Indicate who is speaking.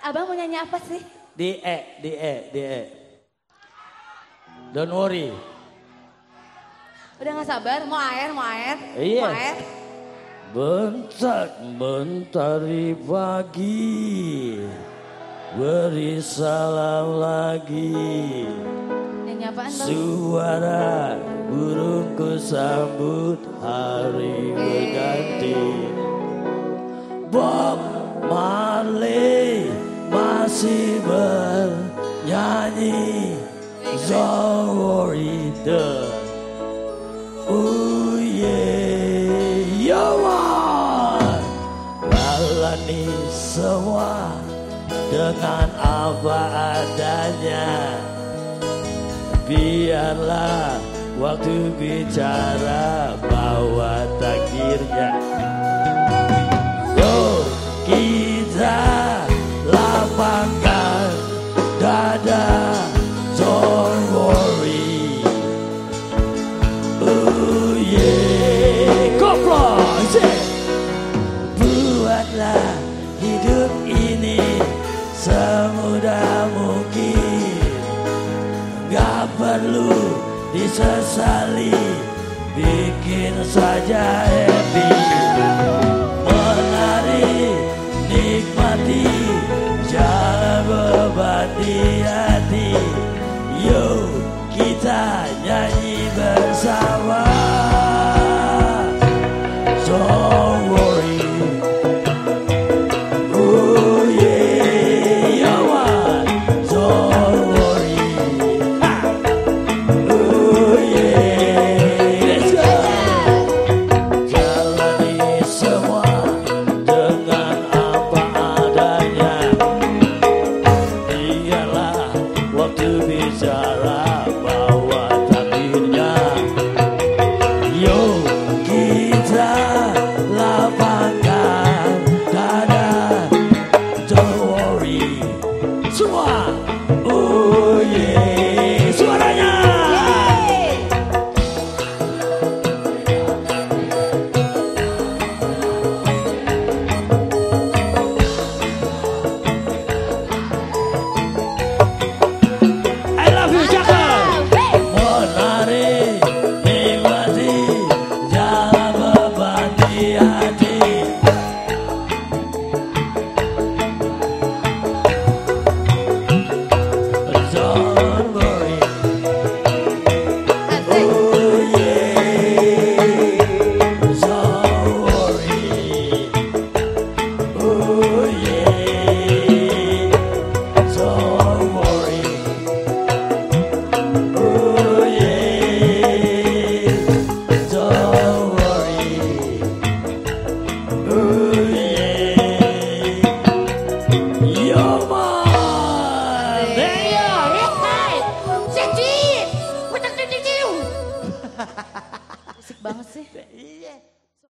Speaker 1: Abang mau nyanyi apa sih?
Speaker 2: Di E, di E, di E. Don't worry.
Speaker 1: Udah gak sabar, mau air, mau air?
Speaker 2: Iya.
Speaker 1: Mau air?
Speaker 2: Bentar, mentari pagi Beri salam lagi
Speaker 1: Nyanyi apaan bang?
Speaker 2: Suara burungku sambut hari berganti Marley masih bernyanyi Don't worry the Oh yeah, semua dengan apa adanya. Biarlah waktu bicara bawa takdirnya perlu disesali Bikin saja happy. Menari, nikmati Jangan beban di hati. Yo, kita nyanyi bersama bicara bawa takdirnya. Yo kita lapangkan dada. Don't worry. Semua. Oh yeah